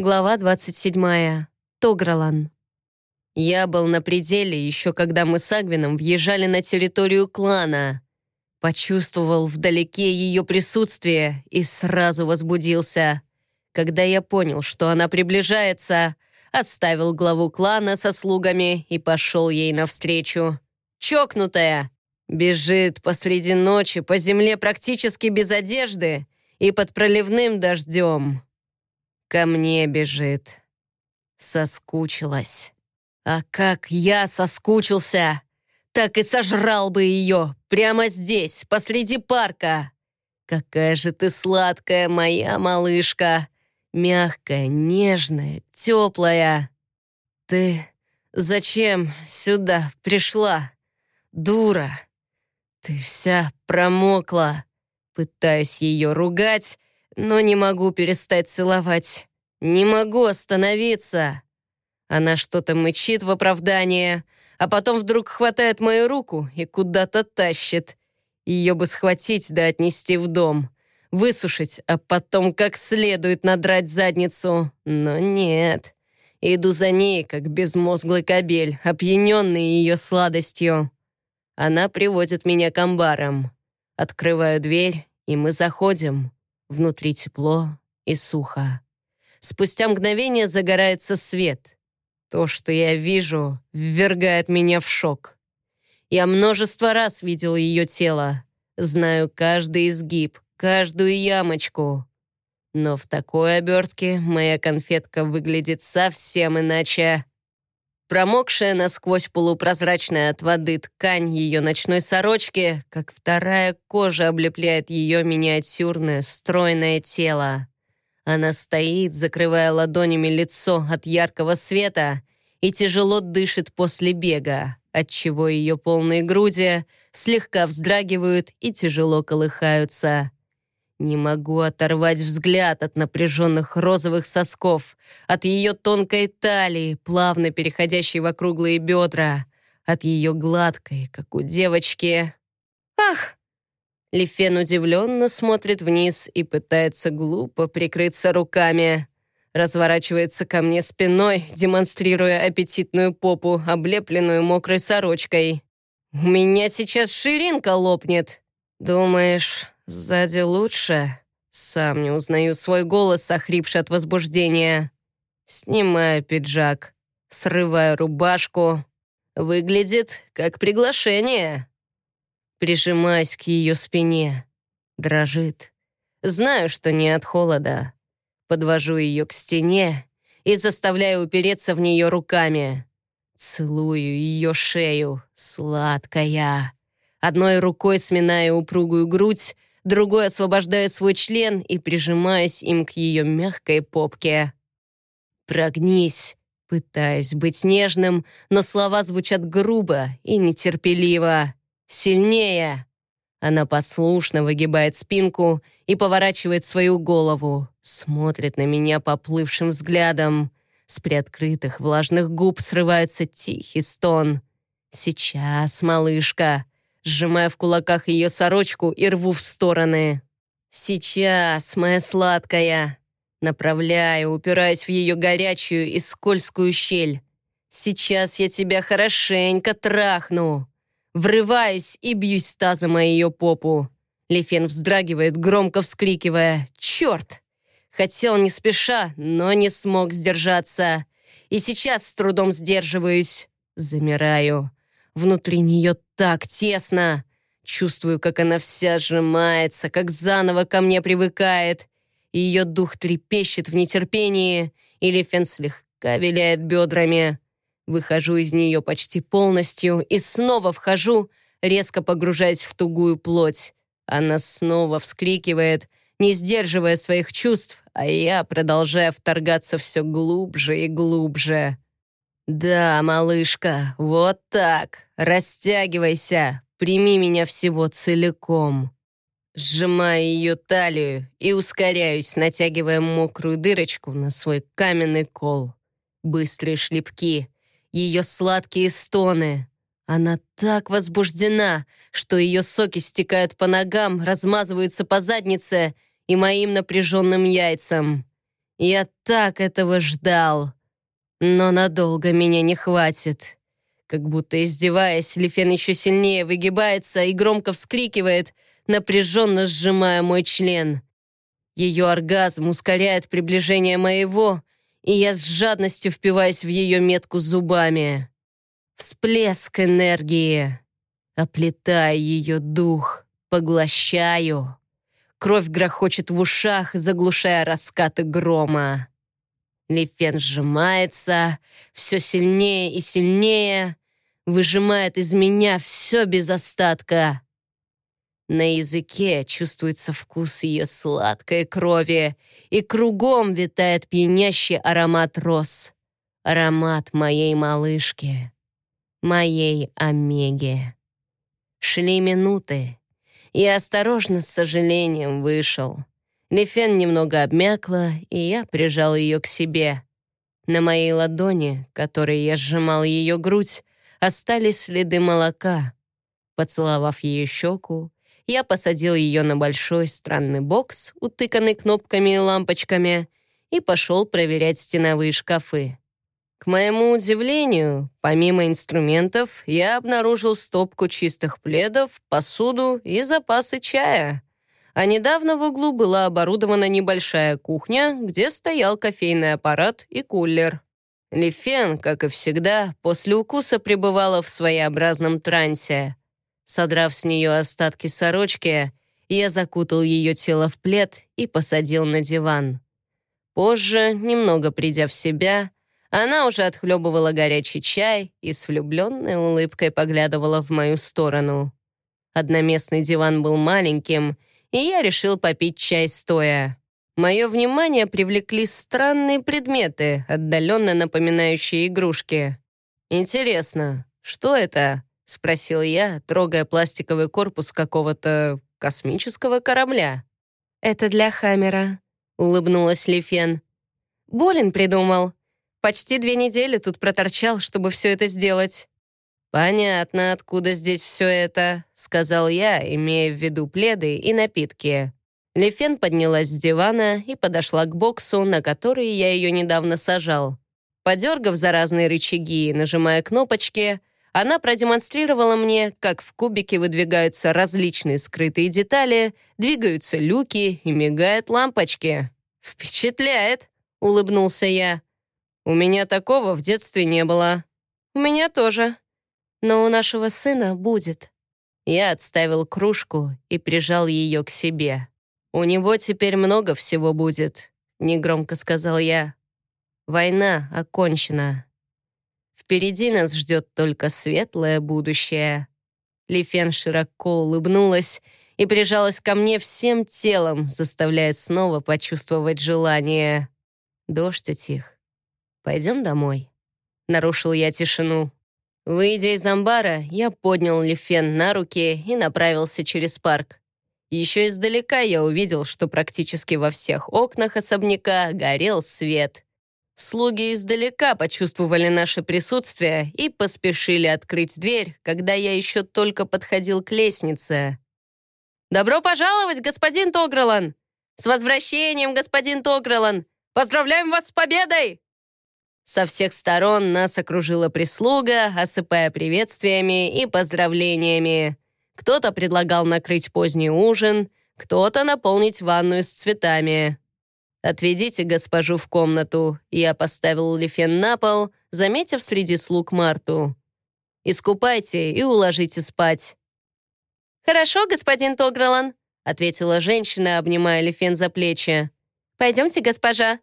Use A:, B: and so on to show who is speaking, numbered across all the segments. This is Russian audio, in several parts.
A: Глава 27. Тогралан. Я был на пределе еще когда мы с Агвином въезжали на территорию клана. Почувствовал вдалеке ее присутствие и сразу возбудился. Когда я понял, что она приближается, оставил главу клана со слугами и пошел ей навстречу. Чокнутая! Бежит посреди ночи по земле практически без одежды и под проливным дождем. Ко мне бежит. Соскучилась. А как я соскучился! Так и сожрал бы ее прямо здесь, посреди парка. Какая же ты сладкая, моя малышка. Мягкая, нежная, теплая. Ты зачем сюда пришла? Дура. Ты вся промокла. Пытаюсь ее ругать, но не могу перестать целовать. Не могу остановиться. Она что-то мычит в оправдание, а потом вдруг хватает мою руку и куда-то тащит. Ее бы схватить да отнести в дом, высушить, а потом как следует надрать задницу. Но нет. Иду за ней, как безмозглый кобель, опьяненный ее сладостью. Она приводит меня к амбарам. Открываю дверь, и мы заходим. Внутри тепло и сухо. Спустя мгновение загорается свет. То, что я вижу, ввергает меня в шок. Я множество раз видел ее тело. Знаю каждый изгиб, каждую ямочку. Но в такой обертке моя конфетка выглядит совсем иначе. Промокшая насквозь полупрозрачная от воды ткань ее ночной сорочки, как вторая кожа облепляет ее миниатюрное, стройное тело. Она стоит, закрывая ладонями лицо от яркого света и тяжело дышит после бега, отчего ее полные груди слегка вздрагивают и тяжело колыхаются. Не могу оторвать взгляд от напряженных розовых сосков, от ее тонкой талии, плавно переходящей в округлые бедра, от ее гладкой, как у девочки. «Ах!» Лифен удивленно смотрит вниз и пытается глупо прикрыться руками. Разворачивается ко мне спиной, демонстрируя аппетитную попу, облепленную мокрой сорочкой. «У меня сейчас ширинка лопнет!» «Думаешь, Сзади лучше. Сам не узнаю свой голос, охрипший от возбуждения. Снимаю пиджак, срываю рубашку. Выглядит как приглашение. Прижимаюсь к ее спине. Дрожит. Знаю, что не от холода. Подвожу ее к стене и заставляю упереться в нее руками. Целую ее шею, сладкая. Одной рукой сминая упругую грудь, другой освобождаю свой член и прижимаюсь им к ее мягкой попке. «Прогнись», пытаясь быть нежным, но слова звучат грубо и нетерпеливо. «Сильнее!» Она послушно выгибает спинку и поворачивает свою голову, смотрит на меня поплывшим взглядом. С приоткрытых влажных губ срывается тихий стон. «Сейчас, малышка!» Сжимая в кулаках ее сорочку и рву в стороны. «Сейчас, моя сладкая!» Направляю, упираясь в ее горячую и скользкую щель. «Сейчас я тебя хорошенько трахну!» Врываюсь и бьюсь тазом о ее попу. Лефен вздрагивает, громко вскрикивая «Черт!» Хотел не спеша, но не смог сдержаться. И сейчас с трудом сдерживаюсь. Замираю. Внутри нее так тесно. Чувствую, как она вся сжимается, как заново ко мне привыкает. Ее дух трепещет в нетерпении, и Лифен слегка виляет бедрами. Выхожу из нее почти полностью и снова вхожу, резко погружаясь в тугую плоть. Она снова вскрикивает, не сдерживая своих чувств, а я продолжаю вторгаться все глубже и глубже. «Да, малышка, вот так. Растягивайся, прими меня всего целиком». Сжимаю ее талию и ускоряюсь, натягивая мокрую дырочку на свой каменный кол. Быстрые шлепки, ее сладкие стоны. Она так возбуждена, что ее соки стекают по ногам, размазываются по заднице и моим напряженным яйцам. Я так этого ждал. Но надолго меня не хватит. Как будто издеваясь, Лифен еще сильнее выгибается и громко вскрикивает, напряженно сжимая мой член. Ее оргазм ускоряет приближение моего, и я с жадностью впиваюсь в ее метку зубами. Всплеск энергии. Оплетаю ее дух, поглощаю. Кровь грохочет в ушах, заглушая раскаты грома. Лифен сжимается все сильнее и сильнее, выжимает из меня все без остатка. На языке чувствуется вкус ее сладкой крови, и кругом витает пьянящий аромат роз. Аромат моей малышки, моей Омеги. Шли минуты. Я осторожно, с сожалением, вышел. Лефен немного обмякла, и я прижал ее к себе. На моей ладони, которой я сжимал ее грудь, остались следы молока. Поцеловав ее щеку, я посадил ее на большой странный бокс, утыканный кнопками и лампочками, и пошел проверять стеновые шкафы. К моему удивлению, помимо инструментов, я обнаружил стопку чистых пледов, посуду и запасы чая. А недавно в углу была оборудована небольшая кухня, где стоял кофейный аппарат и кулер. Лифен, как и всегда, после укуса пребывала в своеобразном трансе. Содрав с нее остатки сорочки, я закутал ее тело в плед и посадил на диван. Позже, немного придя в себя, она уже отхлебывала горячий чай и с влюбленной улыбкой поглядывала в мою сторону. Одноместный диван был маленьким, и я решил попить чай стоя. Мое внимание привлекли странные предметы, отдаленно напоминающие игрушки. «Интересно, что это?» — спросил я, трогая пластиковый корпус какого-то космического корабля. «Это для Хаммера», — улыбнулась Лифен. «Болин придумал. Почти две недели тут проторчал, чтобы все это сделать». «Понятно, откуда здесь все это», — сказал я, имея в виду пледы и напитки. Лифен поднялась с дивана и подошла к боксу, на который я ее недавно сажал. Подергав за разные рычаги и нажимая кнопочки, она продемонстрировала мне, как в кубике выдвигаются различные скрытые детали, двигаются люки и мигают лампочки. «Впечатляет!» — улыбнулся я. «У меня такого в детстве не было». «У меня тоже. Но у нашего сына будет». Я отставил кружку и прижал ее к себе. «У него теперь много всего будет», — негромко сказал я. «Война окончена». Впереди нас ждет только светлое будущее». Лифен широко улыбнулась и прижалась ко мне всем телом, заставляя снова почувствовать желание. Дождь утих. «Пойдем домой?» Нарушил я тишину. Выйдя из амбара, я поднял Лифен на руки и направился через парк. Еще издалека я увидел, что практически во всех окнах особняка горел свет. Слуги издалека почувствовали наше присутствие и поспешили открыть дверь, когда я еще только подходил к лестнице. «Добро пожаловать, господин Тогролан! С возвращением, господин Тогролан! Поздравляем вас с победой!» Со всех сторон нас окружила прислуга, осыпая приветствиями и поздравлениями. Кто-то предлагал накрыть поздний ужин, кто-то наполнить ванную с цветами. «Отведите госпожу в комнату». Я поставил Лифен на пол, заметив среди слуг Марту. «Искупайте и уложите спать». «Хорошо, господин Тогролан», — ответила женщина, обнимая Лифен за плечи. «Пойдемте, госпожа».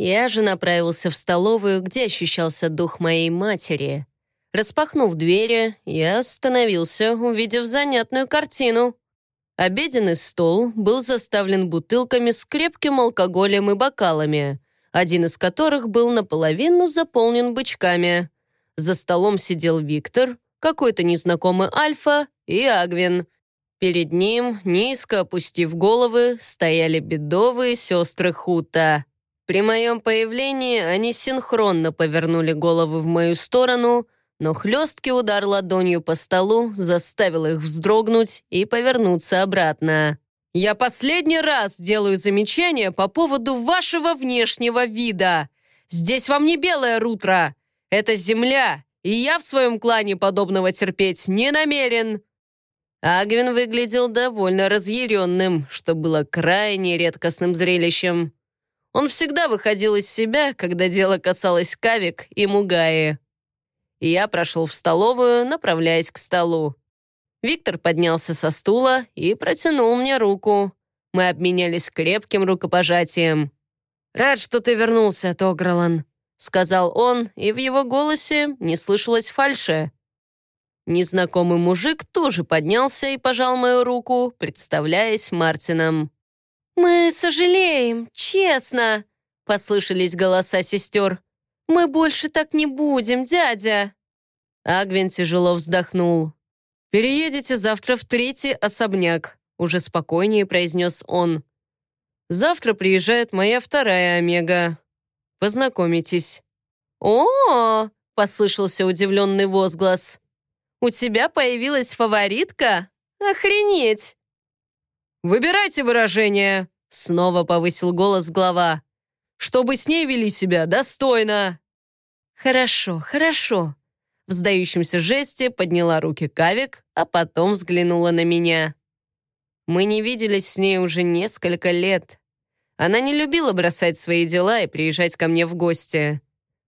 A: Я же направился в столовую, где ощущался дух моей матери. Распахнув двери, я остановился, увидев занятную картину. Обеденный стол был заставлен бутылками с крепким алкоголем и бокалами, один из которых был наполовину заполнен бычками. За столом сидел Виктор, какой-то незнакомый Альфа и Агвин. Перед ним, низко опустив головы, стояли бедовые сестры Хута. При моем появлении они синхронно повернули головы в мою сторону — но хлесткий удар ладонью по столу заставил их вздрогнуть и повернуться обратно. Я последний раз делаю замечание по поводу вашего внешнего вида. Здесь вам не белая рутра. Это земля, и я в своем клане подобного терпеть не намерен». Агвин выглядел довольно разъяренным, что было крайне редкостным зрелищем. Он всегда выходил из себя, когда дело касалось Кавик и Мугаи. Я прошел в столовую, направляясь к столу. Виктор поднялся со стула и протянул мне руку. Мы обменялись крепким рукопожатием. «Рад, что ты вернулся, Тогролан», — сказал он, и в его голосе не слышалось фальши. Незнакомый мужик тоже поднялся и пожал мою руку, представляясь Мартином. «Мы сожалеем, честно», — послышались голоса сестер. «Мы больше так не будем, дядя». Агвин тяжело вздохнул. «Переедете завтра в третий особняк», — уже спокойнее произнес он. «Завтра приезжает моя вторая Омега. Познакомитесь». «О!», послышался удивленный возглас. «У тебя появилась фаворитка? Охренеть!» «Выбирайте выражение!» — снова повысил голос глава. «Чтобы с ней вели себя достойно!» «Хорошо, хорошо», в сдающемся жесте подняла руки Кавик, а потом взглянула на меня. Мы не виделись с ней уже несколько лет. Она не любила бросать свои дела и приезжать ко мне в гости.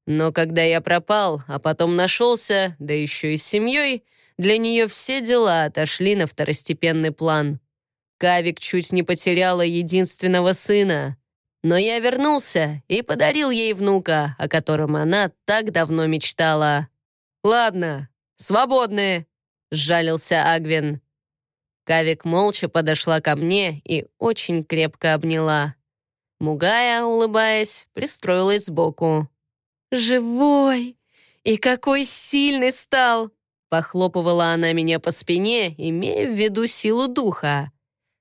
A: Но когда я пропал, а потом нашелся, да еще и с семьей, для нее все дела отошли на второстепенный план. Кавик чуть не потеряла единственного сына. Но я вернулся и подарил ей внука, о котором она так давно мечтала. «Ладно, свободны», — сжалился Агвин. Кавик молча подошла ко мне и очень крепко обняла. Мугая, улыбаясь, пристроилась сбоку. «Живой! И какой сильный стал!» Похлопывала она меня по спине, имея в виду силу духа.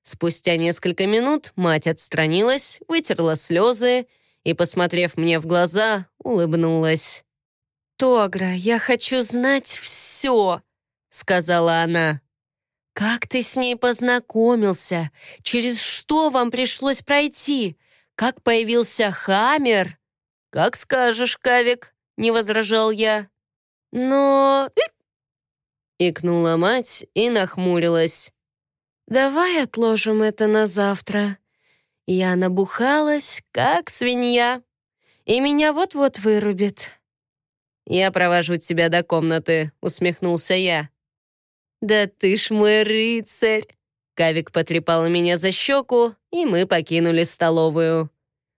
A: Спустя несколько минут мать отстранилась, вытерла слезы и, посмотрев мне в глаза, улыбнулась. «Тогра, я хочу знать все», — сказала она. «Как ты с ней познакомился? Через что вам пришлось пройти? Как появился Хаммер?» «Как скажешь, Кавик», — не возражал я. «Но...» Икнула мать и нахмурилась. «Давай отложим это на завтра. Я набухалась, как свинья, и меня вот-вот вырубит». «Я провожу тебя до комнаты», — усмехнулся я. «Да ты ж мой рыцарь!» Кавик потрепал меня за щеку, и мы покинули столовую.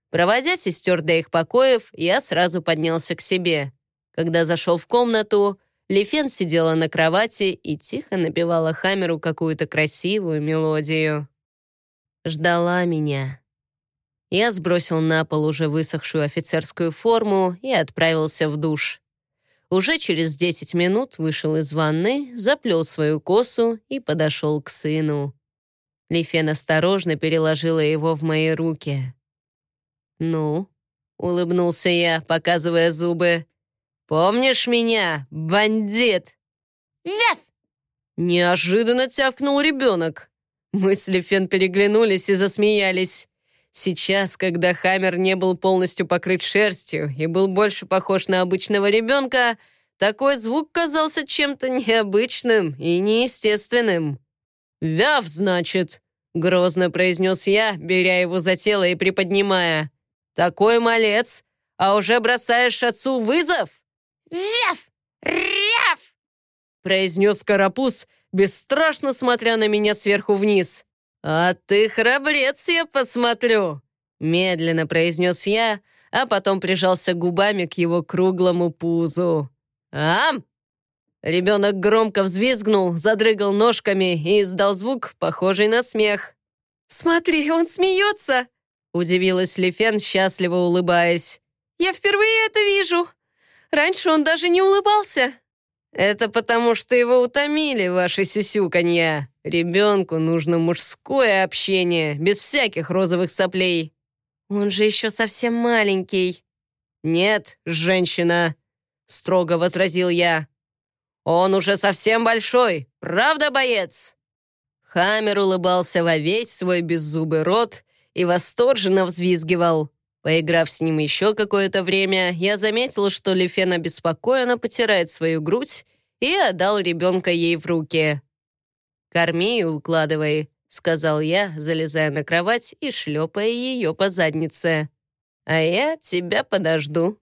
A: Проводя сестер до их покоев, я сразу поднялся к себе. Когда зашел в комнату, Лифен сидела на кровати и тихо напевала Хамеру какую-то красивую мелодию. Ждала меня. Я сбросил на пол уже высохшую офицерскую форму и отправился в душ. Уже через 10 минут вышел из ванны, заплел свою косу и подошел к сыну. Лифен осторожно переложила его в мои руки. «Ну?» — улыбнулся я, показывая зубы. «Помнишь меня, бандит?»
B: «Вяф!»
A: Неожиданно тявкнул ребенок. Мы с Лифен переглянулись и засмеялись. Сейчас, когда Хаммер не был полностью покрыт шерстью и был больше похож на обычного ребенка, такой звук казался чем-то необычным и неестественным. «Вяв, значит», — грозно произнес я, беря его за тело и приподнимая. «Такой малец, а уже бросаешь отцу вызов?»
B: «Вяв! Ряв!»
A: — произнес Карапуз, бесстрашно смотря на меня сверху вниз. «А ты храбрец, я посмотрю!» Медленно произнес я, а потом прижался губами к его круглому пузу. «Ам!» Ребенок громко взвизгнул, задрыгал ножками и издал звук, похожий на смех. «Смотри, он смеется!» Удивилась Лифен, счастливо улыбаясь. «Я впервые это вижу! Раньше он даже не улыбался!» «Это потому, что его утомили, ваши сюсюканья!» Ребенку нужно мужское общение, без всяких розовых соплей. Он же еще совсем маленький. Нет, женщина, строго возразил я. Он уже совсем большой, правда, боец? Хаммер улыбался во весь свой беззубый рот и восторженно взвизгивал. Поиграв с ним еще какое-то время, я заметил, что Лефен обеспокоенно потирает свою грудь и отдал ребенка ей в руки. «Корми и укладывай», — сказал я, залезая на кровать и шлепая ее по заднице. «А я тебя подожду».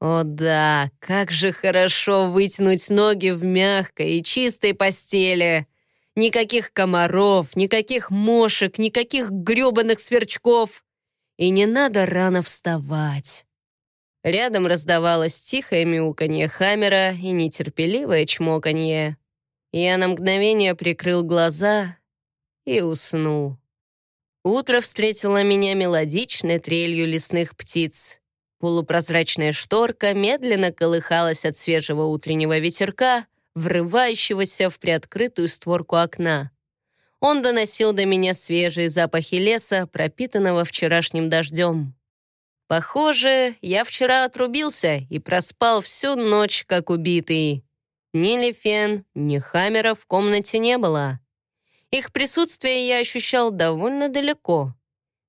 A: О да, как же хорошо вытянуть ноги в мягкой и чистой постели. Никаких комаров, никаких мошек, никаких грёбаных сверчков. И не надо рано вставать. Рядом раздавалось тихое мяуканье Хаммера и нетерпеливое чмоканье. Я на мгновение прикрыл глаза и уснул. Утро встретило меня мелодичной трелью лесных птиц. Полупрозрачная шторка медленно колыхалась от свежего утреннего ветерка, врывающегося в приоткрытую створку окна. Он доносил до меня свежие запахи леса, пропитанного вчерашним дождем. Похоже, я вчера отрубился и проспал всю ночь, как убитый. Ни Лефен, ни Хаммера в комнате не было. Их присутствие я ощущал довольно далеко.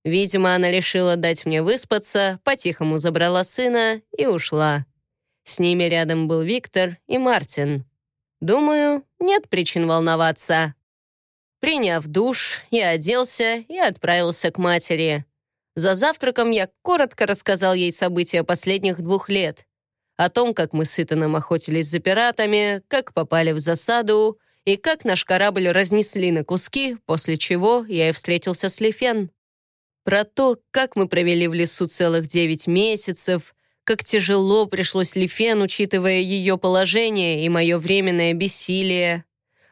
A: Видимо, она решила дать мне выспаться, по-тихому забрала сына и ушла. С ними рядом был Виктор и Мартин. Думаю, нет причин волноваться. Приняв душ, я оделся и отправился к матери. За завтраком я коротко рассказал ей события последних двух лет. О том, как мы с Итаном охотились за пиратами, как попали в засаду и как наш корабль разнесли на куски, после чего я и встретился с Лефен. Про то, как мы провели в лесу целых девять месяцев, как тяжело пришлось Лифен, учитывая ее положение и мое временное бессилие.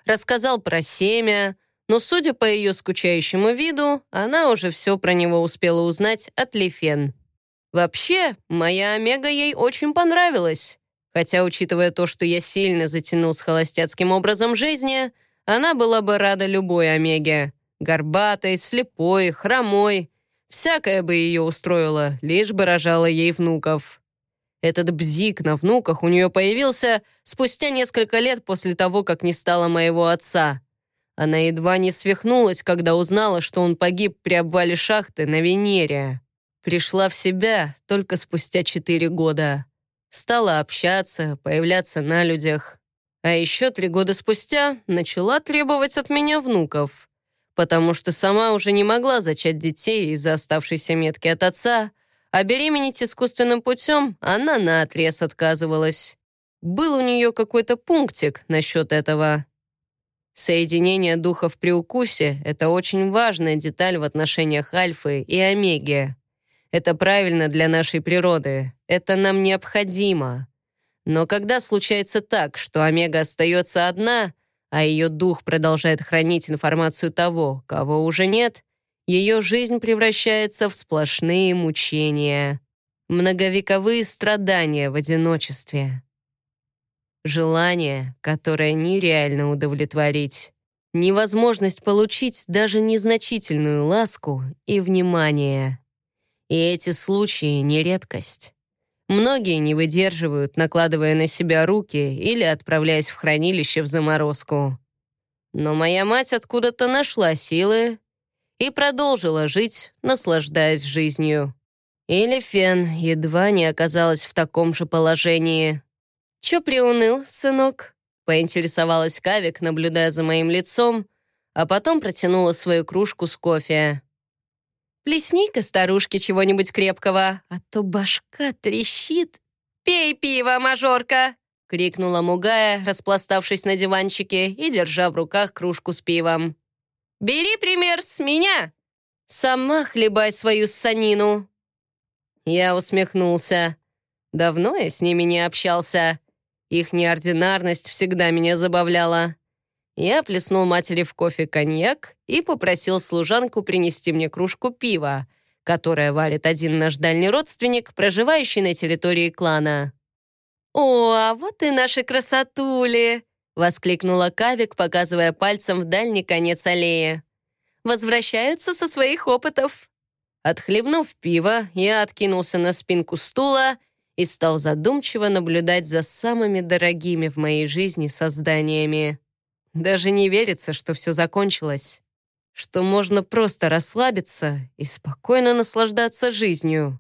A: Рассказал про семя, но, судя по ее скучающему виду, она уже все про него успела узнать от Лифен. Вообще, моя Омега ей очень понравилась. Хотя, учитывая то, что я сильно затянул с холостяцким образом жизни, она была бы рада любой Омеге. Горбатой, слепой, хромой. Всякое бы ее устроило, лишь бы рожала ей внуков. Этот бзик на внуках у нее появился спустя несколько лет после того, как не стало моего отца. Она едва не свихнулась, когда узнала, что он погиб при обвале шахты на Венере. Пришла в себя только спустя четыре года. Стала общаться, появляться на людях. А еще три года спустя начала требовать от меня внуков. Потому что сама уже не могла зачать детей из-за оставшейся метки от отца, а беременеть искусственным путем она наотрез отказывалась. Был у нее какой-то пунктик насчет этого. Соединение духов при укусе — это очень важная деталь в отношениях Альфы и Омеги. Это правильно для нашей природы. Это нам необходимо. Но когда случается так, что Омега остается одна, а ее дух продолжает хранить информацию того, кого уже нет, ее жизнь превращается в сплошные мучения, многовековые страдания в одиночестве. Желание, которое нереально удовлетворить. Невозможность получить даже незначительную ласку и внимание. И эти случаи не редкость. Многие не выдерживают, накладывая на себя руки или отправляясь в хранилище в заморозку. Но моя мать откуда-то нашла силы и продолжила жить, наслаждаясь жизнью. Или Фен едва не оказалась в таком же положении. «Чё приуныл, сынок?» — поинтересовалась Кавик, наблюдая за моим лицом, а потом протянула свою кружку с кофе. «Плесни-ка, старушке, чего-нибудь крепкого, а то башка трещит. Пей пиво, мажорка!» — крикнула Мугая, распластавшись на диванчике и держа в руках кружку с пивом. Бери пример с меня. Сама хлебай свою санину». Я усмехнулся. Давно я с ними не общался. Их неординарность всегда меня забавляла. Я плеснул матери в кофе коньяк и попросил служанку принести мне кружку пива, которое варит один наш дальний родственник, проживающий на территории клана. «О, а вот и наши красотули!» — воскликнула Кавик, показывая пальцем в дальний конец аллеи. «Возвращаются со своих опытов». Отхлебнув пиво, я откинулся на спинку стула и стал задумчиво наблюдать за самыми дорогими в моей жизни созданиями. Даже не верится, что все закончилось. что можно просто расслабиться и спокойно наслаждаться жизнью.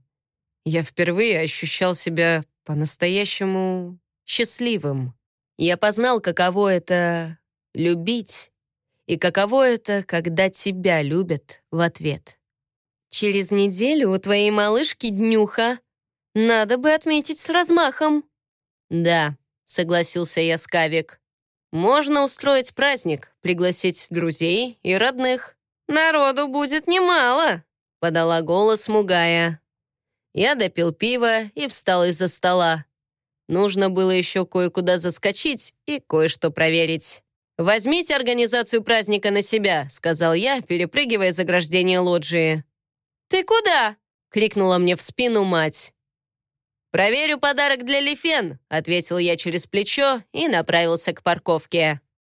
A: Я впервые ощущал себя по-настоящему счастливым. Я познал, каково это — любить, и каково это, когда тебя любят в ответ. Через неделю у твоей малышки днюха. Надо бы отметить с размахом. Да, согласился я с Кавик. Можно устроить праздник, пригласить друзей и родных. Народу будет немало, подала голос Мугая. Я допил пиво и встал из-за стола. Нужно было еще кое-куда заскочить и кое-что проверить. «Возьмите организацию праздника на себя», — сказал я, перепрыгивая заграждение лоджии. «Ты куда?» — крикнула мне в спину мать. «Проверю подарок для Лифен», — ответил я через плечо и направился к парковке.